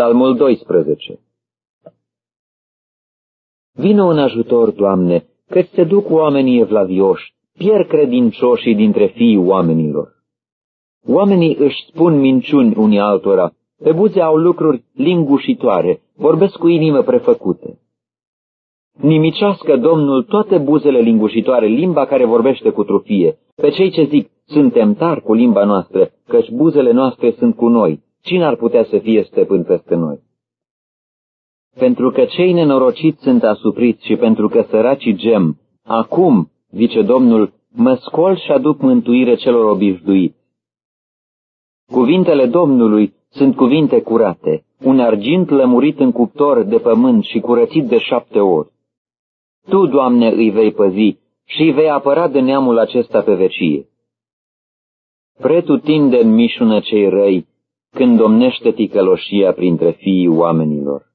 Psalmul 12 Vino în ajutor, Doamne, că se duc oamenii evlavioși, pierd credincioșii dintre fiii oamenilor. Oamenii își spun minciuni unii altora, pe buze au lucruri lingușitoare, vorbesc cu inimă prefăcute. Nimicească Domnul toate buzele lingușitoare, limba care vorbește cu trufie, pe cei ce zic, suntem tari cu limba noastră, căci buzele noastre sunt cu noi, cine ar putea să fie stăpân peste noi? Pentru că cei nenorociți sunt asupriți și pentru că săracii gem, acum, zice Domnul, mă scol și aduc mântuire celor obișnuiți. Cuvintele Domnului sunt cuvinte curate, un argint lămurit în cuptor de pământ și curățit de șapte ori. Tu, Doamne, îi vei păzi și îi vei apăra de neamul acesta pe vecie. Pretutinde în mișună cei răi, când domnește ticăloșia printre fiii oamenilor.